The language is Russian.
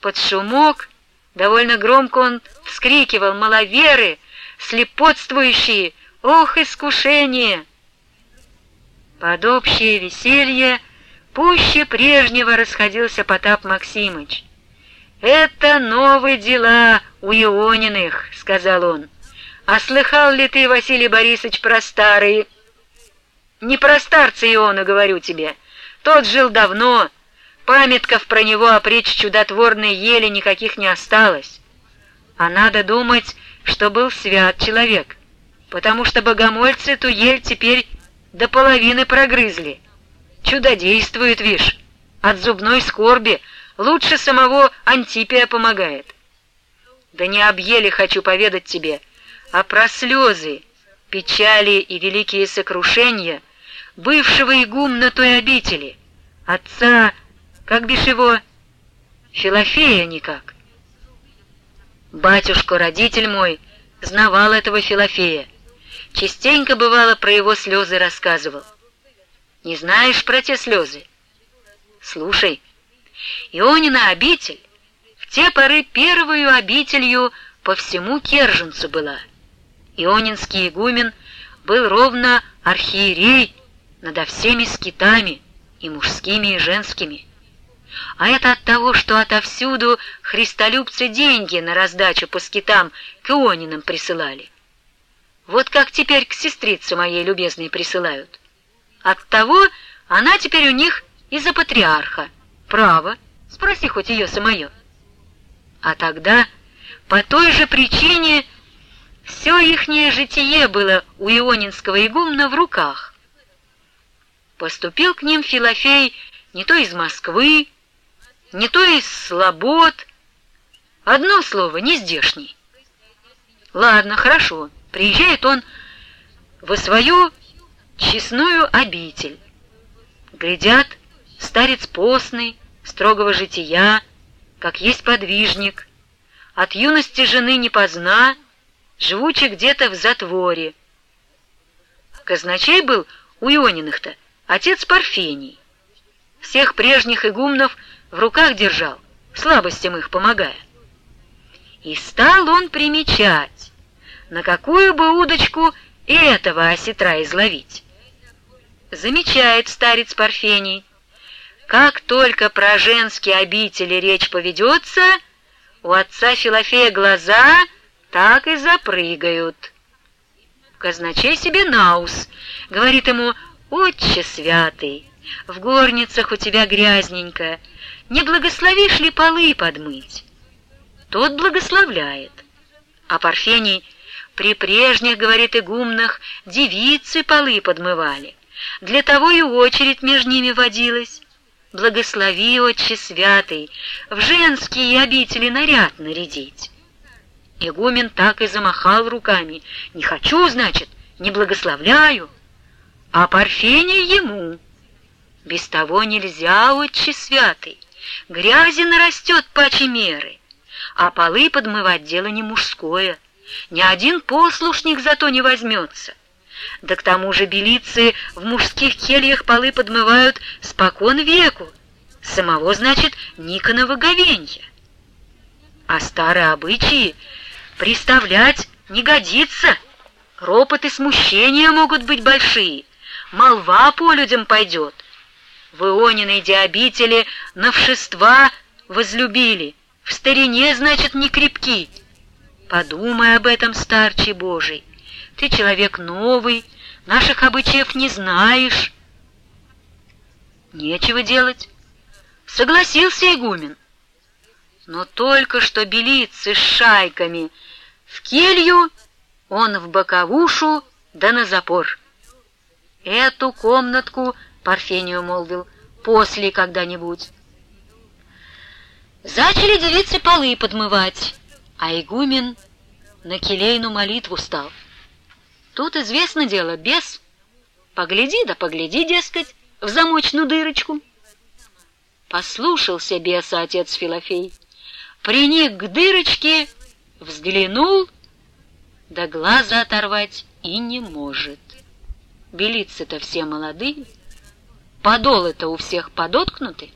Под шумок довольно громко он вскрикивал «Маловеры! Слепотствующие! Ох, искушение!» Под общее веселье пуще прежнего расходился Потап Максимыч. «Это новые дела у Иониных», — сказал он. «А слыхал ли ты, Василий Борисович, про старые?» «Не про старца Иона, говорю тебе. Тот жил давно, памятков про него опречь чудотворной ели никаких не осталось. А надо думать, что был свят человек, потому что богомольцы ту ель теперь до половины прогрызли. Чудодействует, вишь, от зубной скорби лучше самого Антипия помогает. Да не об еле хочу поведать тебе, а про слезы, печали и великие сокрушения бывшего игумна той обители, отца, как бишь его, Филофея никак. Батюшка-родитель мой знавал этого Филофея, частенько бывало про его слезы рассказывал. Не знаешь про те слезы? Слушай, Ионина обитель в те поры первую обителью по всему Керженцу была. Ионинский игумен был ровно архиерей надо всеми скитами, и мужскими, и женскими. А это от того, что отовсюду христолюбцы деньги на раздачу по скитам к Ионинам присылали. Вот как теперь к сестрице моей любезной присылают. Оттого она теперь у них из-за патриарха. Право, спроси хоть ее самое. А тогда по той же причине все ихнее житие было у ионинского игумна в руках. Поступил к ним Филофей не то из Москвы, не то из Слобод, одно слово, не здешний. Ладно, хорошо, приезжает он в свою честную обитель. Глядят, старец постный, строгого жития, как есть подвижник, от юности жены не позна, живучи где-то в затворе. Казначей был у Иониных-то отец Парфений. Всех прежних игумнов в руках держал, слабостям их помогая. И стал он примечать, на какую бы удочку этого осетра изловить замечает старец Парфений, как только про женские обители речь поведется, у отца Филофея глаза так и запрыгают. Казначей себе наус, говорит ему, «Отче святый, в горницах у тебя грязненько, не благословишь ли полы подмыть?» Тот благословляет, а Парфений при прежних, говорит игумнах, девицы полы подмывали. Для того и очередь между ними водилась. Благослови, Отче Святый, в женские обители наряд нарядить. Игумен так и замахал руками. Не хочу, значит, не благословляю. А Парфений ему. Без того нельзя, Отче Святый. Грязи нарастет паче меры. А полы подмывать дело не мужское. Ни один послушник зато не возьмется. Да к тому же белицы в мужских кельях полы подмывают спокон веку. Самого, значит, Никонова говенья. А старые обычаи приставлять не годится. Ропот и смущения могут быть большие. Молва по людям пойдет. В Иониной диабители новшества возлюбили. В старине, значит, не крепки. Подумай об этом, старче Божий. Ты человек новый, наших обычаев не знаешь. Нечего делать. Согласился игумен. Но только что белицы с шайками в келью, он в боковушу да на запор. Эту комнатку, Парфению молвил, после когда-нибудь. Зачали девицы полы подмывать, а игумен на келейну молитву стал. Тут известно дело, бес. Погляди да погляди, дескать, в замочную дырочку. Послушался беса отец Филофей, приник к дырочке, взглянул, да глаза оторвать и не может. Белицы-то все молодые, подолы-то у всех подоткнуты,